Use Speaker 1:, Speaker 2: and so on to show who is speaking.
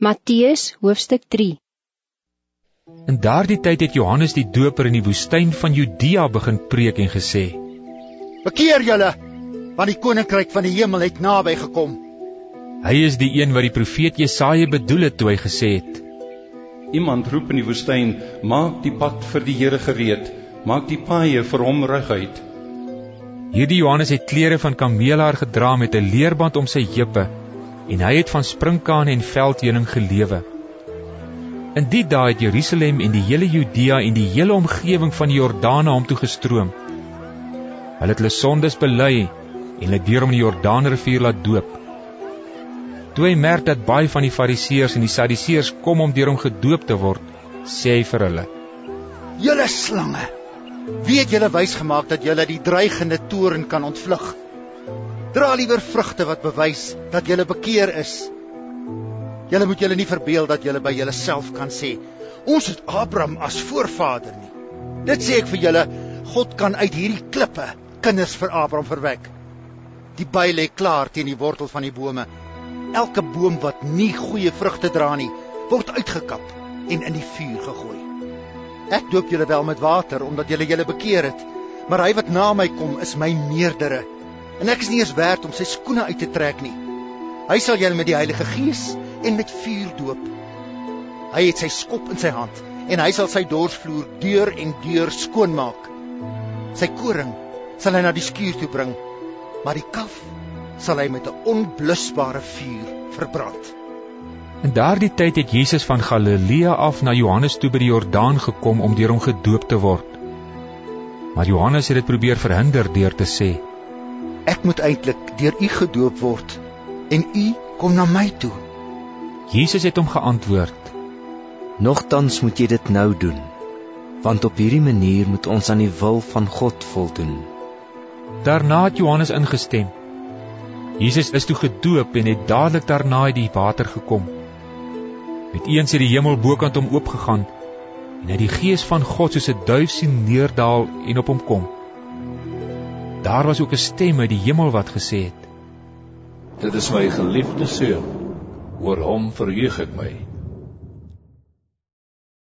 Speaker 1: Matthäus hoofstuk 3
Speaker 2: In daardie tyd het Johannes die Doper in die woestyn van Judea begin preek en gesê:
Speaker 3: Bekeer julle, want die koninkryk van die hemel het naby gekom.
Speaker 2: Hy is die een wat die profeet Jesaja bedoel het toe hy gesê het:
Speaker 4: Iemand roep in die woestyn: Maak die pad vir die Here gereed, maak die paaie vir hom reguit.
Speaker 2: Hierdie Johannes het klere van kameelhaar gedra met 'n leerband om sy heupe en hy het van sprinkane en veldheuning gelewe. In die dae het Jerusalem en die hele Judea en die hele omgewing van die Jordaan na hom toe gestroom. Hulle het hulle sondes bely en hulle deur om die Jordaanrivier laat doop. Toe hy merk dat baie van die Fariseërs en die Sadduseërs kom om deur hom gedoop te word, sê hy vir hulle:
Speaker 3: "Julle slange, wie het julle wys gemaak dat julle die dreigende toorn kan ontvlug?" Dra liewer vrugte wat bewys dat jy bekeer is. Julle moet julle nie verbeel dat julle by julleself kan sê, ons het Abraham as voorvader nie. Dit sê ek vir julle, God kan uit hierdie klippe kinders vir Abraham verwek. Die by lê klaar teen die wortel van die bome. Elke boom wat nie goeie vrugte dra nie, word uitgekap en in die vuur gegooi. Ek doop julle wel met water omdat julle julle bekeer het, maar hy wat na my kom is my meerdere en ek is nie eens werd om sy skoene uit te trek nie. Hy sal julle met die Heilige Gees en met vuur doop. Hy het sy skop in sy hand en hy sal sy dorsvloer deur en deur skoonmaak. Sy koring sal hy na die skuur toe bring, maar die kaf sal hy met 'n onblusbare vuur verbrand.
Speaker 2: In daardie tyd het Jesus van Galilea af na Johannes toe by die Jordaan gekom om deur hom gedoop te word. Maar Johannes het dit probeer verhinder deur te sê:
Speaker 3: Ek moet eintlik deur u gedoop word en u kom na my toe.
Speaker 2: Jesus het hom geantwoord:
Speaker 5: Nogtans moet jy dit nou doen, want op hierdie manier moet ons aan die wil van God voldoen.
Speaker 2: Daarna het Johannes ingestem. Jesus is toe gedoop en het dadelik daarna uit die water gekom. Met eens het die hemel bokant hom oopgegaan en hy die gees van God soos 'n duif sien neerdal en op hom kom. Daar was ook 'n stem uit die hemel wat gesê het:
Speaker 6: Dit is my geliefde seun, oor hom verheug ek my.